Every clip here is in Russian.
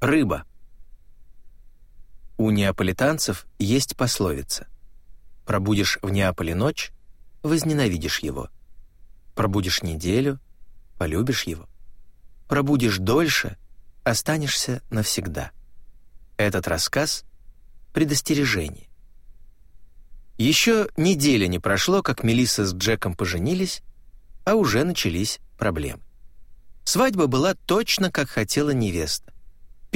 Рыба. У неаполитанцев есть пословица «Пробудешь в Неаполе ночь, возненавидишь его. Пробудешь неделю, полюбишь его. Пробудешь дольше, останешься навсегда». Этот рассказ — предостережение. Еще неделя не прошло, как Мелисса с Джеком поженились, а уже начались проблемы. Свадьба была точно, как хотела невеста.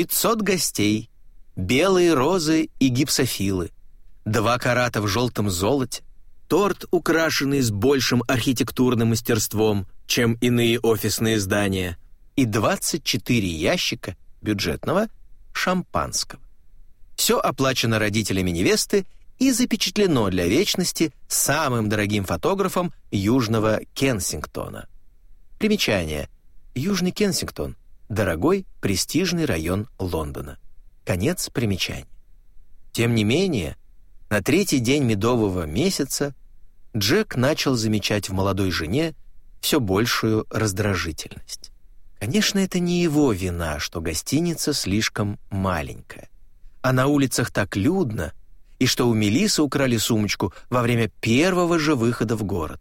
500 гостей, белые розы и гипсофилы, два карата в желтом золоте, торт, украшенный с большим архитектурным мастерством, чем иные офисные здания, и 24 ящика бюджетного шампанского. Все оплачено родителями невесты и запечатлено для вечности самым дорогим фотографом Южного Кенсингтона. Примечание. Южный Кенсингтон дорогой, престижный район Лондона. Конец примечания. Тем не менее, на третий день медового месяца Джек начал замечать в молодой жене все большую раздражительность. Конечно, это не его вина, что гостиница слишком маленькая. А на улицах так людно, и что у Мелисы украли сумочку во время первого же выхода в город.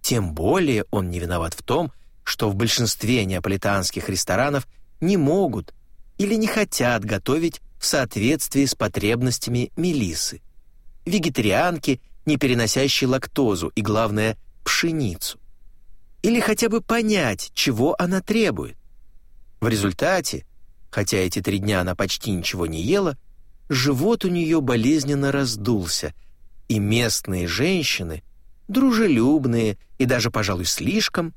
Тем более он не виноват в том, что в большинстве неаполитанских ресторанов не могут или не хотят готовить в соответствии с потребностями Мелисы. Вегетарианки, не переносящие лактозу и, главное, пшеницу. Или хотя бы понять, чего она требует. В результате, хотя эти три дня она почти ничего не ела, живот у нее болезненно раздулся, и местные женщины, дружелюбные и даже, пожалуй, слишком,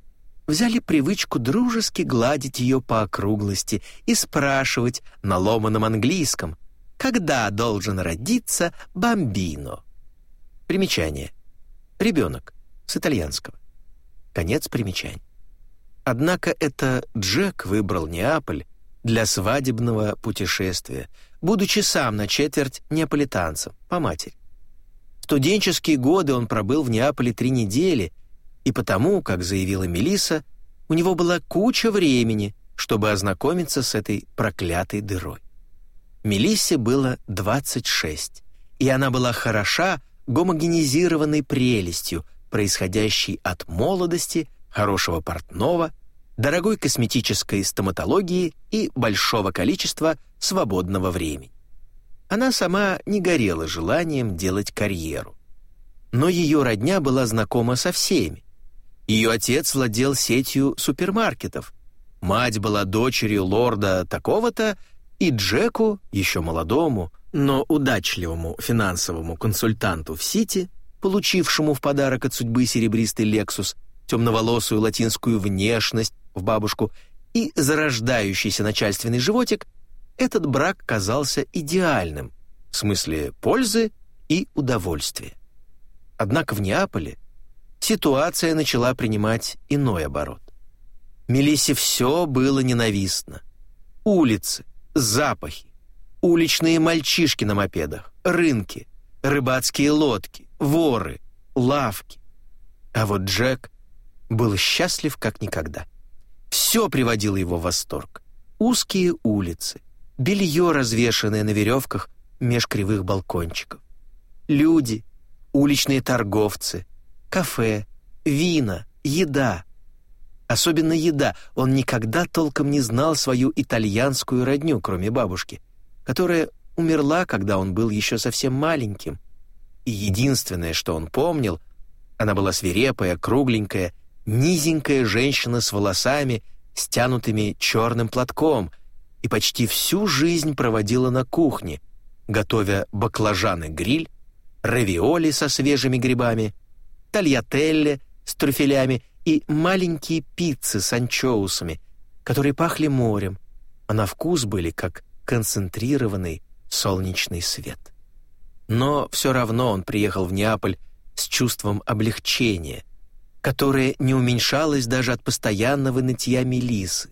взяли привычку дружески гладить ее по округлости и спрашивать на ломаном английском, когда должен родиться бомбино. Примечание. Ребенок. С итальянского. Конец примечаний. Однако это Джек выбрал Неаполь для свадебного путешествия, будучи сам на четверть неаполитанцем, по матери. В студенческие годы он пробыл в Неаполе три недели и потому, как заявила Мелиса, у него была куча времени, чтобы ознакомиться с этой проклятой дырой. Мелиссе было 26, и она была хороша гомогенизированной прелестью, происходящей от молодости, хорошего портного, дорогой косметической стоматологии и большого количества свободного времени. Она сама не горела желанием делать карьеру. Но ее родня была знакома со всеми, ее отец владел сетью супермаркетов. Мать была дочерью лорда такого-то, и Джеку, еще молодому, но удачливому финансовому консультанту в Сити, получившему в подарок от судьбы серебристый «Лексус», темноволосую латинскую внешность в бабушку и зарождающийся начальственный животик, этот брак казался идеальным в смысле пользы и удовольствия. Однако в Неаполе ситуация начала принимать иной оборот. Мелиссе все было ненавистно. Улицы, запахи, уличные мальчишки на мопедах, рынки, рыбацкие лодки, воры, лавки. А вот Джек был счастлив как никогда. Все приводило его в восторг. Узкие улицы, белье, развешанное на веревках меж кривых балкончиков. Люди, уличные торговцы, кафе, вина, еда. Особенно еда. Он никогда толком не знал свою итальянскую родню, кроме бабушки, которая умерла, когда он был еще совсем маленьким. И единственное, что он помнил, она была свирепая, кругленькая, низенькая женщина с волосами, стянутыми черным платком, и почти всю жизнь проводила на кухне, готовя баклажаны-гриль, равиоли со свежими грибами, тальятелле с трюфелями и маленькие пиццы с анчоусами, которые пахли морем, а на вкус были как концентрированный солнечный свет. Но все равно он приехал в Неаполь с чувством облегчения, которое не уменьшалось даже от постоянного нытья Мелисы,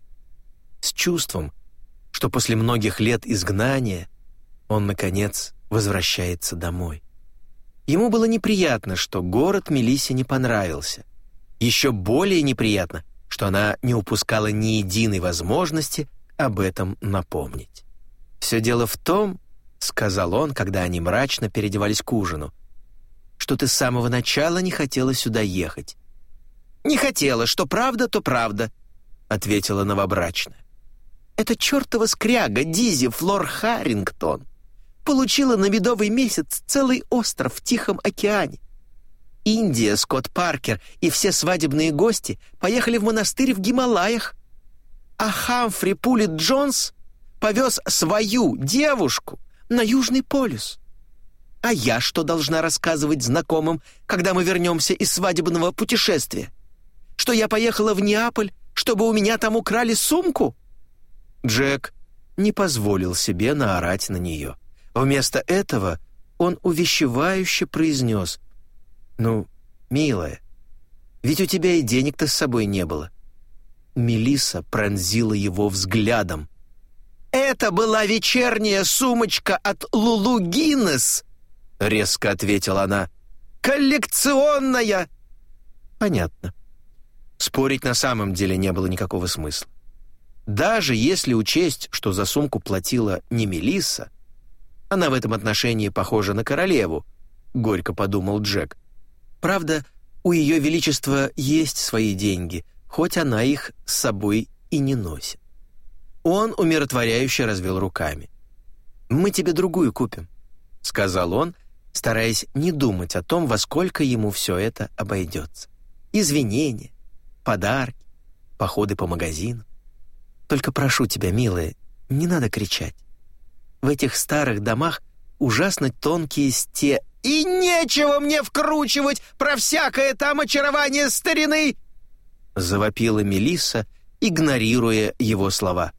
с чувством, что после многих лет изгнания он, наконец, возвращается домой. Ему было неприятно, что город Мелиссе не понравился. Еще более неприятно, что она не упускала ни единой возможности об этом напомнить. «Все дело в том, — сказал он, когда они мрачно переодевались к ужину, что ты с самого начала не хотела сюда ехать». «Не хотела, что правда, то правда», — ответила новобрачная. «Это чертова скряга Дизи Флор Харрингтон получила на медовый месяц целый остров в Тихом океане. Индия, Скотт Паркер и все свадебные гости поехали в монастырь в Гималаях, а Хамфри Пулит Джонс повез свою девушку на Южный полюс. А я что должна рассказывать знакомым, когда мы вернемся из свадебного путешествия? Что я поехала в Неаполь, чтобы у меня там украли сумку?» Джек не позволил себе наорать на нее. Вместо этого он увещевающе произнес «Ну, милая, ведь у тебя и денег-то с собой не было». Мелиса пронзила его взглядом. «Это была вечерняя сумочка от Лулу Гиннес», — резко ответила она. «Коллекционная!» «Понятно». Спорить на самом деле не было никакого смысла. Даже если учесть, что за сумку платила не Мелисса, она в этом отношении похожа на королеву, горько подумал Джек. Правда, у ее величества есть свои деньги, хоть она их с собой и не носит. Он умиротворяюще развел руками. «Мы тебе другую купим», — сказал он, стараясь не думать о том, во сколько ему все это обойдется. Извинения, подарки, походы по магазину. Только прошу тебя, милая, не надо кричать. В этих старых домах ужасно тонкие сте... «И нечего мне вкручивать про всякое там очарование старины!» Завопила Мелисса, игнорируя его слова.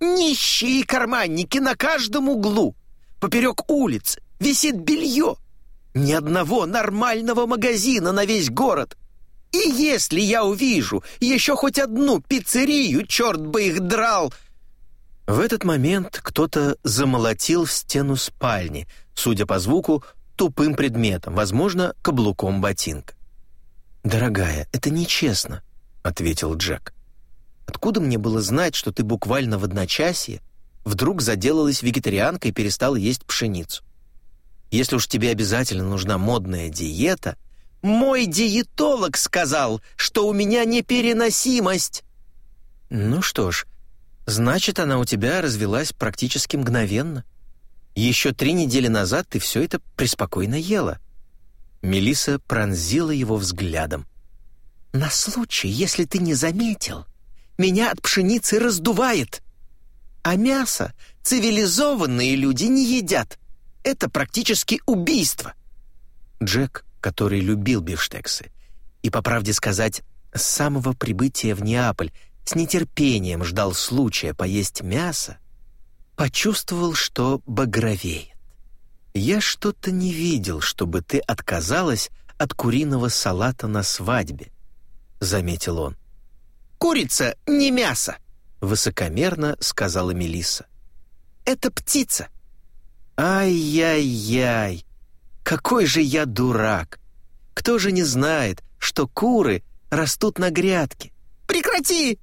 «Нищие карманники на каждом углу! Поперек улиц висит белье! Ни одного нормального магазина на весь город! И если я увижу еще хоть одну пиццерию, черт бы их драл!» В этот момент кто-то замолотил в стену спальни, судя по звуку, тупым предметом, возможно, каблуком ботинка. «Дорогая, это нечестно», — ответил Джек. «Откуда мне было знать, что ты буквально в одночасье вдруг заделалась вегетарианкой и перестала есть пшеницу? Если уж тебе обязательно нужна модная диета...» «Мой диетолог сказал, что у меня непереносимость!» «Ну что ж, Значит, она у тебя развелась практически мгновенно. Еще три недели назад ты все это преспокойно ела». Мелиса пронзила его взглядом. «На случай, если ты не заметил, меня от пшеницы раздувает. А мясо цивилизованные люди не едят. Это практически убийство». Джек, который любил бифштексы, и, по правде сказать, с самого прибытия в Неаполь с нетерпением ждал случая поесть мясо, почувствовал, что багровеет. «Я что-то не видел, чтобы ты отказалась от куриного салата на свадьбе», — заметил он. «Курица не мясо», — высокомерно сказала Мелисса. «Это птица». «Ай-яй-яй! Какой же я дурак! Кто же не знает, что куры растут на грядке?» «Прекрати!»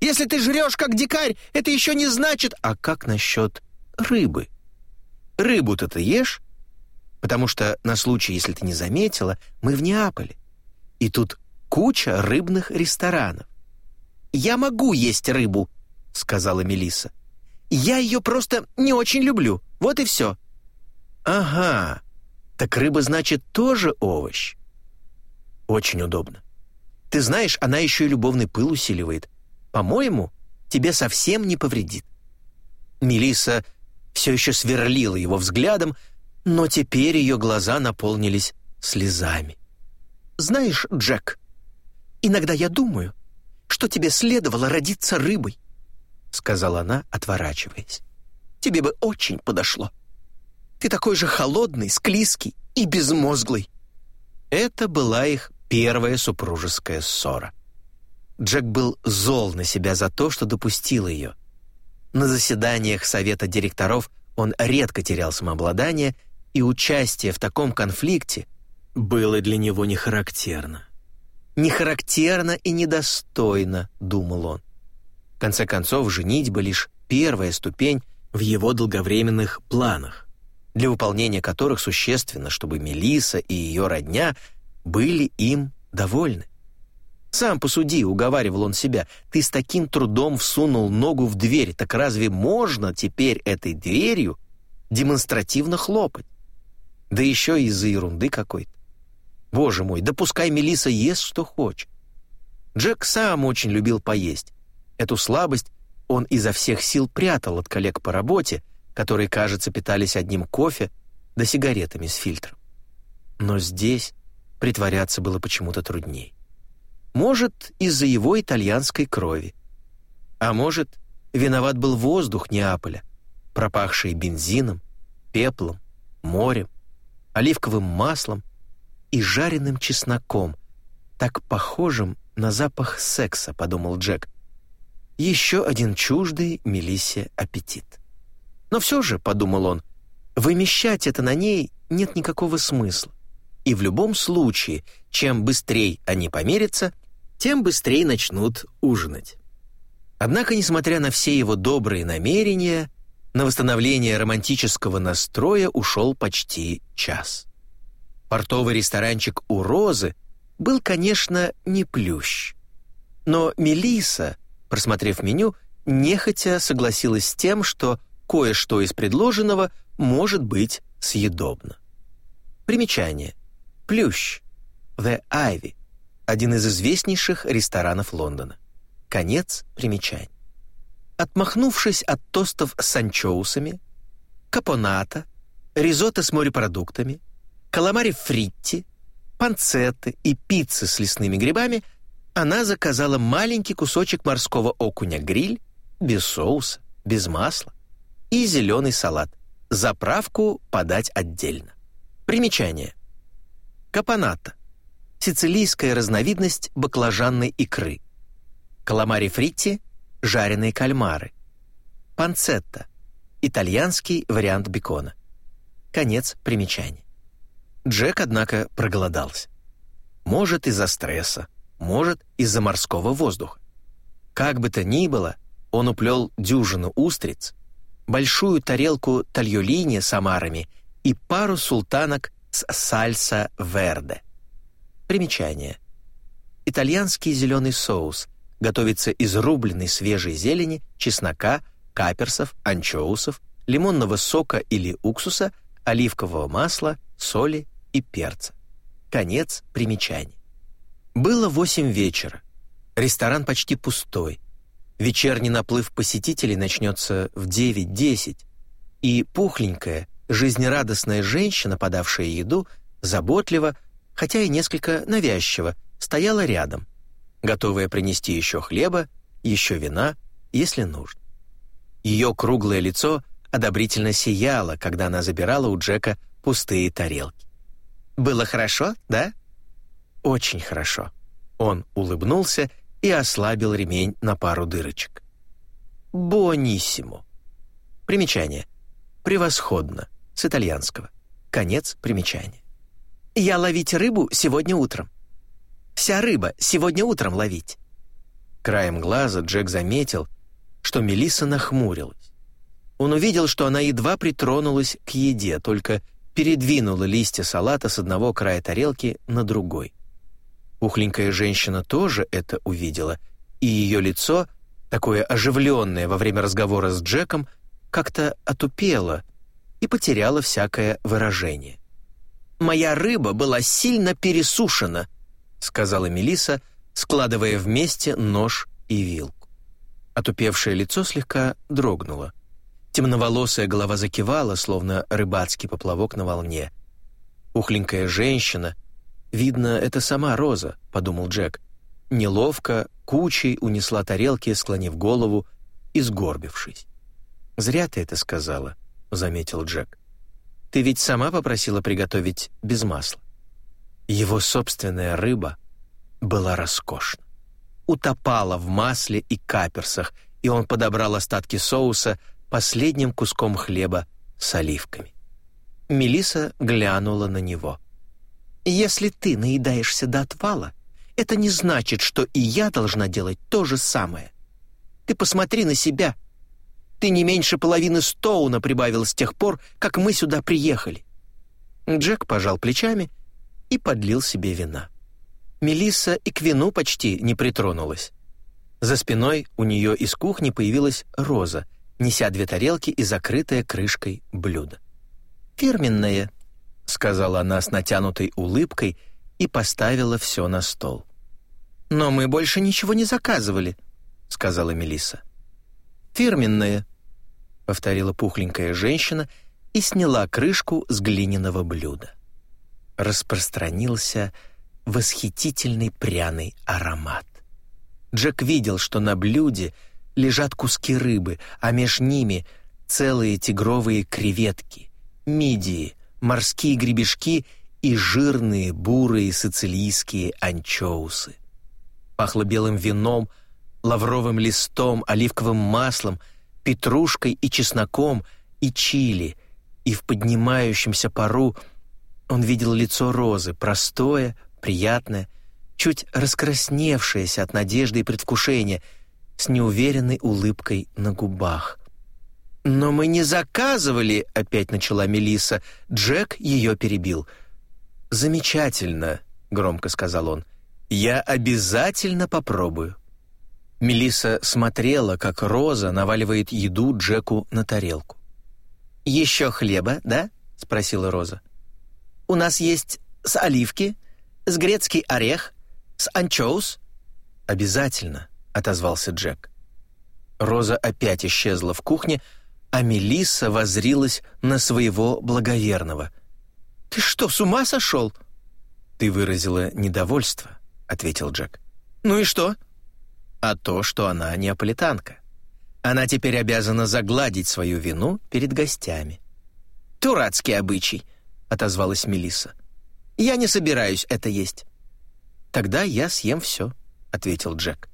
Если ты жрешь как дикарь, это еще не значит... А как насчет рыбы? Рыбу-то ты ешь? Потому что на случай, если ты не заметила, мы в Неаполе. И тут куча рыбных ресторанов. «Я могу есть рыбу», — сказала Мелиса. «Я ее просто не очень люблю. Вот и все». «Ага, так рыба, значит, тоже овощ?» «Очень удобно. Ты знаешь, она еще и любовный пыл усиливает. По-моему, тебе совсем не повредит». Мелиса все еще сверлила его взглядом, но теперь ее глаза наполнились слезами. «Знаешь, Джек, иногда я думаю, что тебе следовало родиться рыбой», сказала она, отворачиваясь. «Тебе бы очень подошло. Ты такой же холодный, склизкий и безмозглый». Это была их первая супружеская ссора. Джек был зол на себя за то, что допустил ее. На заседаниях совета директоров он редко терял самообладание, и участие в таком конфликте было для него не характерно. Не характерно и недостойно, думал он. В конце концов, женитьба лишь первая ступень в его долговременных планах, для выполнения которых существенно, чтобы Мелиса и ее родня были им довольны. «Сам посуди», — уговаривал он себя, — «ты с таким трудом всунул ногу в дверь, так разве можно теперь этой дверью демонстративно хлопать? Да еще из-за ерунды какой-то. Боже мой, да пускай Мелиса ест, что хочет. Джек сам очень любил поесть. Эту слабость он изо всех сил прятал от коллег по работе, которые, кажется, питались одним кофе да сигаретами с фильтром. Но здесь притворяться было почему-то трудней. Может, из-за его итальянской крови. А может, виноват был воздух Неаполя, пропахший бензином, пеплом, морем, оливковым маслом и жареным чесноком, так похожим на запах секса, подумал Джек. Еще один чуждый Мелиссе аппетит. Но все же, подумал он, вымещать это на ней нет никакого смысла. И в любом случае, чем быстрее они помирятся, тем быстрее начнут ужинать. Однако, несмотря на все его добрые намерения, на восстановление романтического настроя ушел почти час. Портовый ресторанчик у Розы был, конечно, не плющ. Но Мелиса, просмотрев меню, нехотя согласилась с тем, что кое-что из предложенного может быть съедобно. Примечание. Плющ. The Ivy. Один из известнейших ресторанов Лондона. Конец примечания. Отмахнувшись от тостов с анчоусами, капоната, ризотто с морепродуктами, каламари фритти, панцетты и пиццы с лесными грибами, она заказала маленький кусочек морского окуня гриль, без соуса, без масла, и зеленый салат. Заправку подать отдельно. Примечание. Капоната. Сицилийская разновидность баклажанной икры. Каламари фритти – жареные кальмары. Панцетта – итальянский вариант бекона. Конец примечания. Джек, однако, проголодался. Может, из-за стресса, может, из-за морского воздуха. Как бы то ни было, он уплел дюжину устриц, большую тарелку тальолини с омарами и пару султанок с сальса верде. Примечание. Итальянский зеленый соус готовится из рубленной свежей зелени, чеснока, каперсов, анчоусов, лимонного сока или уксуса, оливкового масла, соли и перца. Конец примечаний. Было восемь вечера. Ресторан почти пустой. Вечерний наплыв посетителей начнется в 9-10, и пухленькая, жизнерадостная женщина, подавшая еду, заботливо, хотя и несколько навязчиво, стояла рядом, готовая принести еще хлеба, еще вина, если нужно. Ее круглое лицо одобрительно сияло, когда она забирала у Джека пустые тарелки. Было хорошо, да?» «Очень хорошо». Он улыбнулся и ослабил ремень на пару дырочек. «Буониссимо». Примечание. «Превосходно» с итальянского. Конец примечания. «Я ловить рыбу сегодня утром». «Вся рыба сегодня утром ловить». Краем глаза Джек заметил, что Мелисса нахмурилась. Он увидел, что она едва притронулась к еде, только передвинула листья салата с одного края тарелки на другой. Пухленькая женщина тоже это увидела, и ее лицо, такое оживленное во время разговора с Джеком, как-то отупело и потеряло всякое выражение. «Моя рыба была сильно пересушена», — сказала Мелиса, складывая вместе нож и вилку. Отупевшее лицо слегка дрогнуло. Темноволосая голова закивала, словно рыбацкий поплавок на волне. Пухленькая женщина. «Видно, это сама Роза», — подумал Джек. Неловко, кучей унесла тарелки, склонив голову и сгорбившись. «Зря ты это сказала», — заметил Джек. «Ты ведь сама попросила приготовить без масла». Его собственная рыба была роскошна. Утопала в масле и каперсах, и он подобрал остатки соуса, последним куском хлеба с оливками. Мелиса глянула на него. «Если ты наедаешься до отвала, это не значит, что и я должна делать то же самое». Ты посмотри на себя. Ты не меньше половины Стоуна прибавил с тех пор, как мы сюда приехали». Джек пожал плечами и подлил себе вина. Мелисса и к вину почти не притронулась. За спиной у нее из кухни появилась Роза, неся две тарелки и закрытая крышкой блюдо. «Фирменное», — сказала она с натянутой улыбкой и поставила все на стол. «Но мы больше ничего не заказывали», — сказала Мелисса. «Фирменное», — повторила пухленькая женщина и сняла крышку с глиняного блюда. Распространился восхитительный пряный аромат. Джек видел, что на блюде лежат куски рыбы, а меж ними целые тигровые креветки, мидии, морские гребешки и жирные бурые сицилийские анчоусы. Пахло белым вином, лавровым листом, оливковым маслом, петрушкой и чесноком и чили, и в поднимающемся пару он видел лицо Розы, простое, приятное, чуть раскрасневшаяся от надежды и предвкушения, с неуверенной улыбкой на губах. «Но мы не заказывали», — опять начала Мелиса. Джек ее перебил. «Замечательно», — громко сказал он. «Я обязательно попробую». Мелиса смотрела, как Роза наваливает еду Джеку на тарелку. «Еще хлеба, да?» — спросила Роза. «У нас есть с оливки, с грецкий орех, с анчоус?» «Обязательно», — отозвался Джек. Роза опять исчезла в кухне, а Мелисса возрилась на своего благоверного. «Ты что, с ума сошел?» «Ты выразила недовольство», — ответил Джек. «Ну и что?» «А то, что она неаполитанка. Она теперь обязана загладить свою вину перед гостями». «Турацкий обычай», — отозвалась Мелисса. «Я не собираюсь это есть». «Тогда я съем все», — ответил Джек.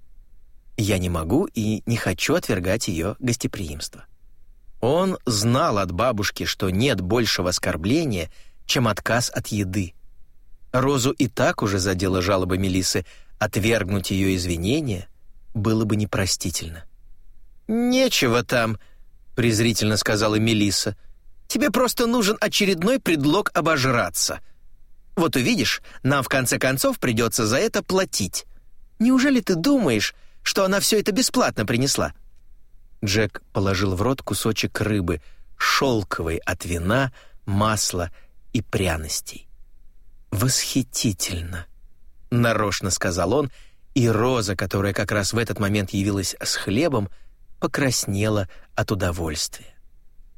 «Я не могу и не хочу отвергать ее гостеприимство». Он знал от бабушки, что нет большего оскорбления, чем отказ от еды. Розу и так уже задела жалоба Мелисы, отвергнуть ее извинения было бы непростительно. «Нечего там», — презрительно сказала Мелиса. «Тебе просто нужен очередной предлог обожраться». Вот увидишь, нам в конце концов придется за это платить. Неужели ты думаешь, что она все это бесплатно принесла?» Джек положил в рот кусочек рыбы, шелковой от вина, масла и пряностей. «Восхитительно!» — нарочно сказал он, и Роза, которая как раз в этот момент явилась с хлебом, покраснела от удовольствия.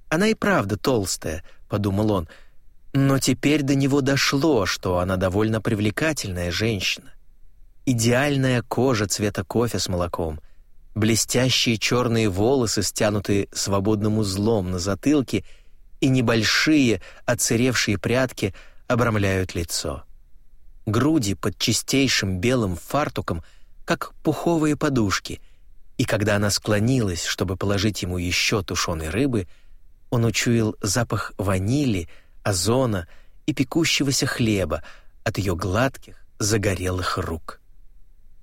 «Она и правда толстая», — подумал он, — но теперь до него дошло, что она довольно привлекательная женщина. Идеальная кожа цвета кофе с молоком, блестящие черные волосы, стянутые свободным узлом на затылке, и небольшие оцаревшие прядки обрамляют лицо. Груди под чистейшим белым фартуком, как пуховые подушки, и когда она склонилась, чтобы положить ему еще тушеной рыбы, он учуял запах ванили — озона и пекущегося хлеба от ее гладких, загорелых рук.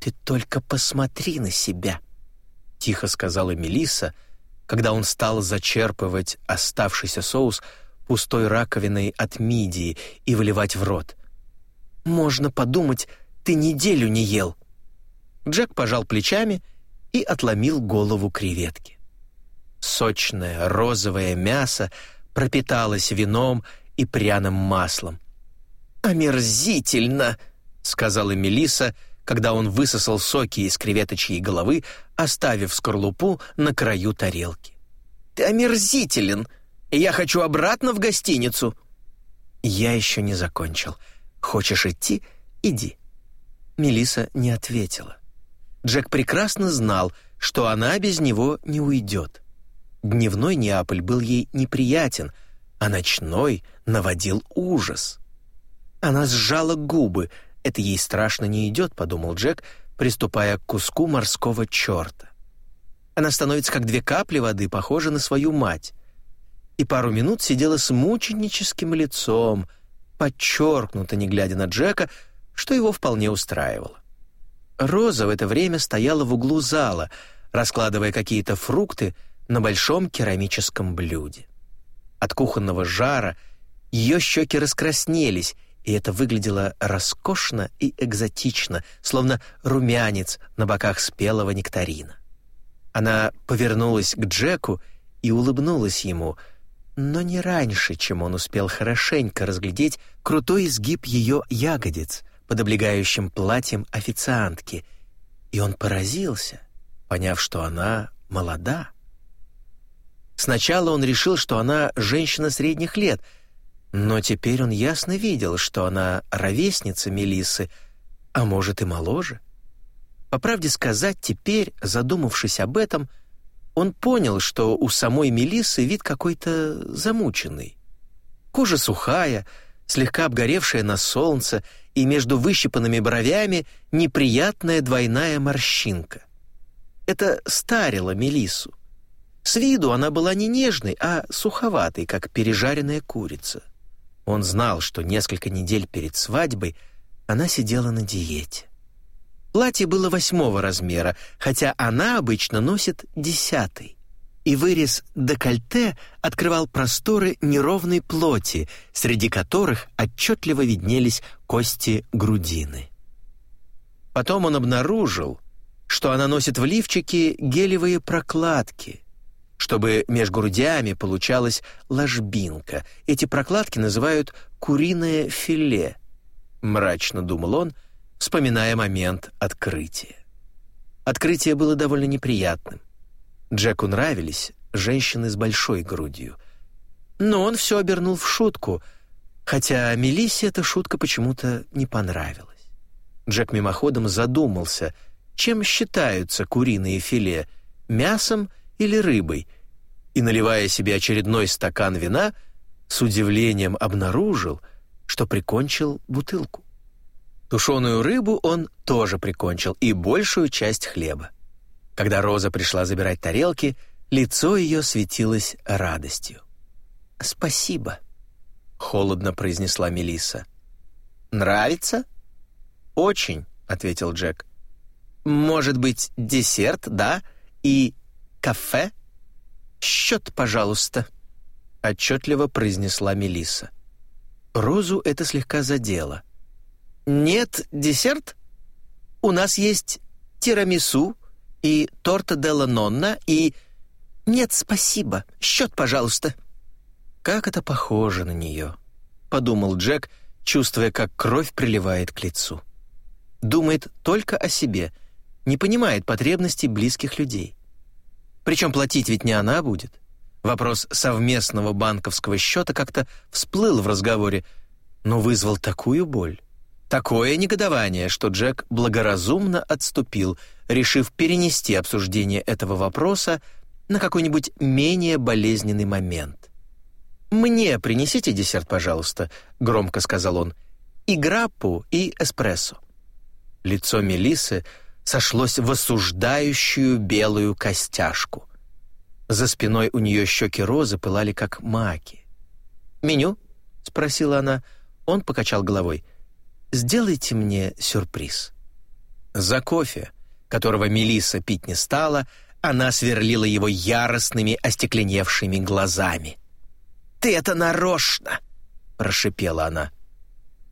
«Ты только посмотри на себя!» — тихо сказала Мелисса, когда он стал зачерпывать оставшийся соус пустой раковиной от мидии и выливать в рот. «Можно подумать, ты неделю не ел!» Джек пожал плечами и отломил голову креветки. Сочное розовое мясо пропиталось вином и пряным маслом. «Омерзительно!» — сказала Мелиса, когда он высосал соки из креветочьей головы, оставив скорлупу на краю тарелки. «Ты омерзителен! Я хочу обратно в гостиницу!» «Я еще не закончил. Хочешь идти? Иди». Мелиса не ответила. Джек прекрасно знал, что она без него не уйдет. Дневной Неаполь был ей неприятен — а ночной наводил ужас. Она сжала губы. «Это ей страшно не идет», — подумал Джек, приступая к куску морского черта. Она становится как две капли воды, похожа на свою мать. И пару минут сидела с мученическим лицом, подчеркнуто, не глядя на Джека, что его вполне устраивало. Роза в это время стояла в углу зала, раскладывая какие-то фрукты на большом керамическом блюде. От кухонного жара ее щеки раскраснелись, и это выглядело роскошно и экзотично, словно румянец на боках спелого нектарина. Она повернулась к Джеку и улыбнулась ему, но не раньше, чем он успел хорошенько разглядеть крутой изгиб ее ягодиц под облегающим платьем официантки, и он поразился, поняв, что она молода. Сначала он решил, что она женщина средних лет — но теперь он ясно видел, что она ровесница Мелисы, а может и моложе. По правде сказать, теперь, задумавшись об этом, он понял, что у самой Мелисы вид какой-то замученный. Кожа сухая, слегка обгоревшая на солнце, и между выщипанными бровями неприятная двойная морщинка. Это старило Мелису. С виду она была не нежной, а суховатой, как пережаренная курица. Он знал, что несколько недель перед свадьбой она сидела на диете. Платье было восьмого размера, хотя она обычно носит десятый. И вырез декольте открывал просторы неровной плоти, среди которых отчетливо виднелись кости грудины. Потом он обнаружил, что она носит в лифчике гелевые прокладки, чтобы между грудями получалась ложбинка. Эти прокладки называют «куриное филе», — мрачно думал он, вспоминая момент открытия. Открытие было довольно неприятным. Джеку нравились женщины с большой грудью. Но он все обернул в шутку, хотя Мелиссе эта шутка почему-то не понравилась. Джек мимоходом задумался, чем считаются куриные филе — мясом — или рыбой, и, наливая себе очередной стакан вина, с удивлением обнаружил, что прикончил бутылку. Тушеную рыбу он тоже прикончил и большую часть хлеба. Когда Роза пришла забирать тарелки, лицо ее светилось радостью. «Спасибо», — холодно произнесла Мелиса. «Нравится?» «Очень», — ответил Джек. «Может быть, десерт, да? И кафе?» «Счет, пожалуйста», — отчетливо произнесла Мелисса. Розу это слегка задело. «Нет, десерт? У нас есть тирамису и торта делла нонна и...» «Нет, спасибо. Счет, пожалуйста». «Как это похоже на нее», — подумал Джек, чувствуя, как кровь приливает к лицу. Думает только о себе, не понимает потребностей близких людей. Причем платить ведь не она будет. Вопрос совместного банковского счета как-то всплыл в разговоре, но вызвал такую боль, такое негодование, что Джек благоразумно отступил, решив перенести обсуждение этого вопроса на какой-нибудь менее болезненный момент. «Мне принесите десерт, пожалуйста», — громко сказал он, — «и граппу, и эспрессо». Лицо Мелисы сошлось в осуждающую белую костяшку. За спиной у нее щеки розы пылали, как маки. «Меню?» — спросила она. Он покачал головой. «Сделайте мне сюрприз». За кофе, которого Мелиса пить не стала, она сверлила его яростными остекленевшими глазами. «Ты это нарочно!» — прошипела она.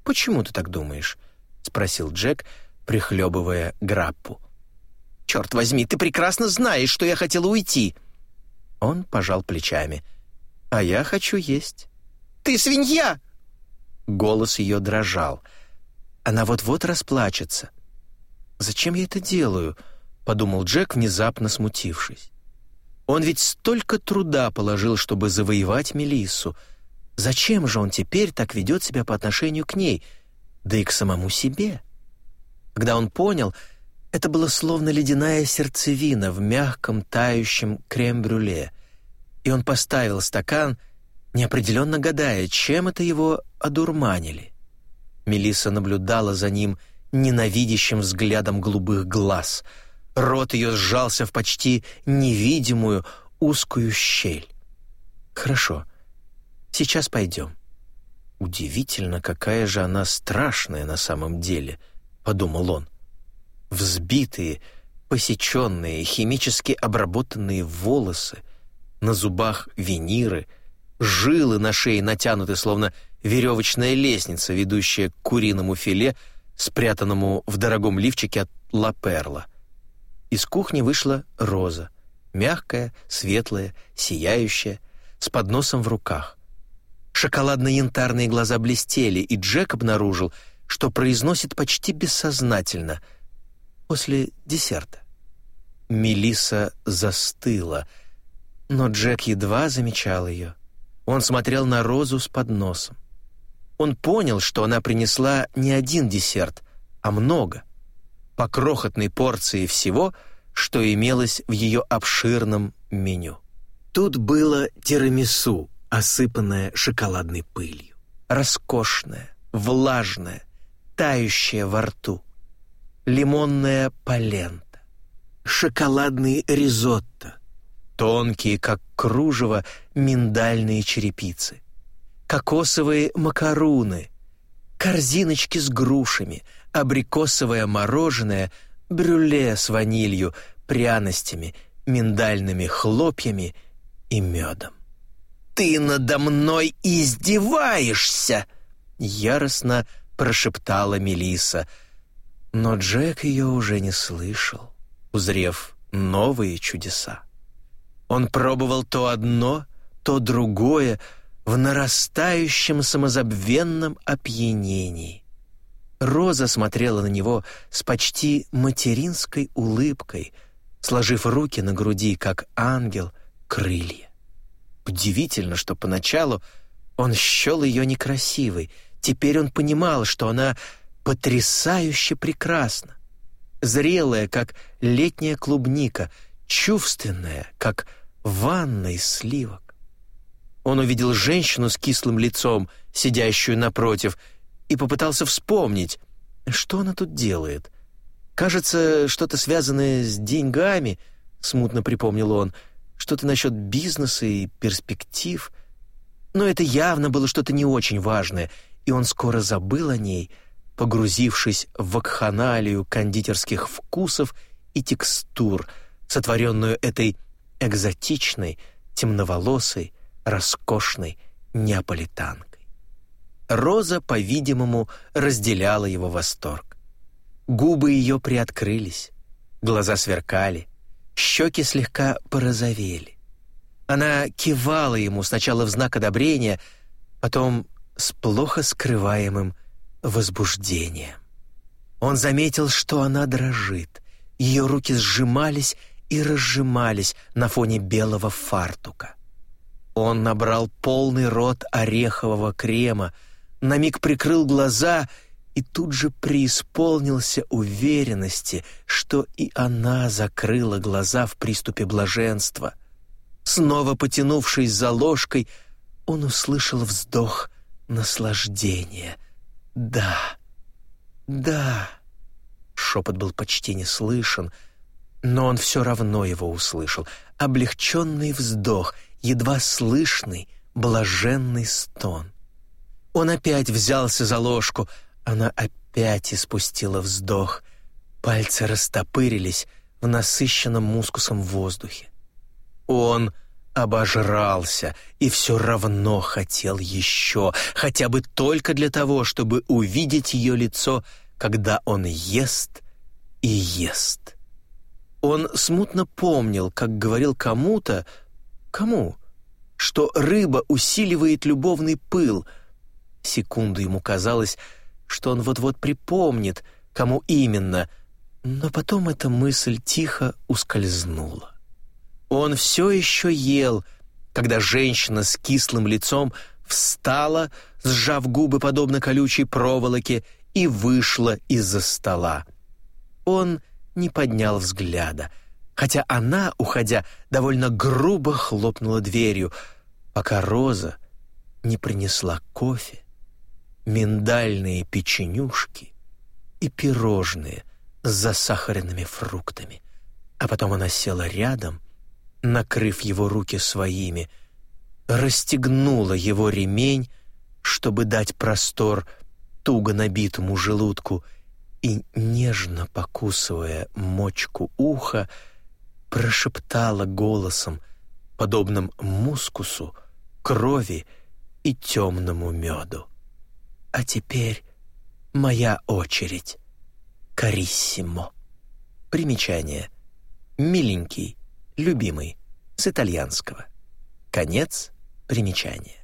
«Почему ты так думаешь?» — спросил Джек, прихлебывая граппу. «Черт возьми, ты прекрасно знаешь, что я хотела уйти!» Он пожал плечами. «А я хочу есть». «Ты свинья!» Голос ее дрожал. Она вот-вот расплачется. «Зачем я это делаю?» — подумал Джек, внезапно смутившись. «Он ведь столько труда положил, чтобы завоевать Мелиссу. Зачем же он теперь так ведет себя по отношению к ней, да и к самому себе?» Когда он понял, это было словно ледяная сердцевина в мягком тающем крем-брюле, и он поставил стакан, неопределенно гадая, чем это его одурманили. Мелисса наблюдала за ним ненавидящим взглядом голубых глаз. Рот ее сжался в почти невидимую узкую щель. «Хорошо, сейчас пойдем». Удивительно, какая же она страшная на самом деле —— подумал он. Взбитые, посеченные, химически обработанные волосы, на зубах виниры, жилы на шее натянуты, словно веревочная лестница, ведущая к куриному филе, спрятанному в дорогом лифчике от Ла Перла. Из кухни вышла Роза, мягкая, светлая, сияющая, с подносом в руках. Шоколадно-янтарные глаза блестели, и Джек обнаружил, что произносит почти бессознательно после десерта. Мелиса застыла, но Джек едва замечал ее. Он смотрел на Розу с подносом. Он понял, что она принесла не один десерт, а много. По крохотной порции всего, что имелось в ее обширном меню. Тут было тирамису, осыпанное шоколадной пылью. Роскошное, влажное, тающее во рту. Лимонная полента. Шоколадный ризотто. Тонкие, как кружево, миндальные черепицы. Кокосовые макаруны. Корзиночки с грушами. Абрикосовое мороженое. Брюле с ванилью, пряностями, миндальными хлопьями и медом ты надо мной издеваешься!» Яростно прошептала Мелиса, но Джек ее уже не слышал, узрев новые чудеса. Он пробовал то одно, то другое в нарастающем самозабвенном опьянении. Роза смотрела на него с почти материнской улыбкой, сложив руки на груди, как ангел, крылья. Удивительно, что поначалу он счел ее некрасивой. Теперь он понимал, что она потрясающе прекрасна. Зрелая, как летняя клубника, чувственная, как ванна из сливок. Он увидел женщину с кислым лицом, сидящую напротив, и попытался вспомнить, что она тут делает. Кажется, что-то связанное с деньгами, смутно припомнил он — что-то насчет бизнеса и перспектив. Но это явно было что-то не очень важное, и он скоро забыл о ней, погрузившись в вакханалию кондитерских вкусов и текстур, сотворенную этой экзотичной, темноволосой, роскошной неаполитанкой. Роза, по-видимому, разделяла его восторг. Губы ее приоткрылись, глаза сверкали, щеки слегка порозовели. Она кивала ему сначала в знак одобрения, потом с плохо скрываемым возбуждением. Он заметил, что она дрожит. Ее руки сжимались и разжимались на фоне белого фартука. Он набрал полный рот орехового крема, на миг прикрыл глаза и тут же преисполнился уверенности, что и она закрыла глаза в приступе блаженства. Снова потянувшись за ложкой, он услышал вздох наслаждения. «Да, да». Шепот был почти не слышен, но он все равно его услышал. Облегченный вздох, едва слышный, блаженный стон. Он опять взялся за ложку — она опять испустила вздох. Пальцы растопырились в насыщенном мускусом воздухе. Он обожрался и все равно хотел еще, хотя бы только для того, чтобы увидеть ее лицо, когда он ест и ест. Он смутно помнил, как говорил кому-то, кому, что рыба усиливает любовный пыл. Секунду ему казалось, что он вот-вот припомнит, кому именно, но потом эта мысль тихо ускользнула. Он все еще ел, когда женщина с кислым лицом встала, сжав губы подобно колючей проволоке, и вышла из-за стола. Он не поднял взгляда, хотя она, уходя, довольно грубо хлопнула дверью, пока Роза не принесла кофе миндальные печенюшки и пирожные с засахаренными фруктами. А потом она села рядом, накрыв его руки своими, расстегнула его ремень, чтобы дать простор туго набитому желудку, и, нежно покусывая мочку уха, прошептала голосом, подобным мускусу, крови и темному меду. «А теперь моя очередь, Кариссимо». Примечание. Миленький, любимый, с итальянского. Конец примечания.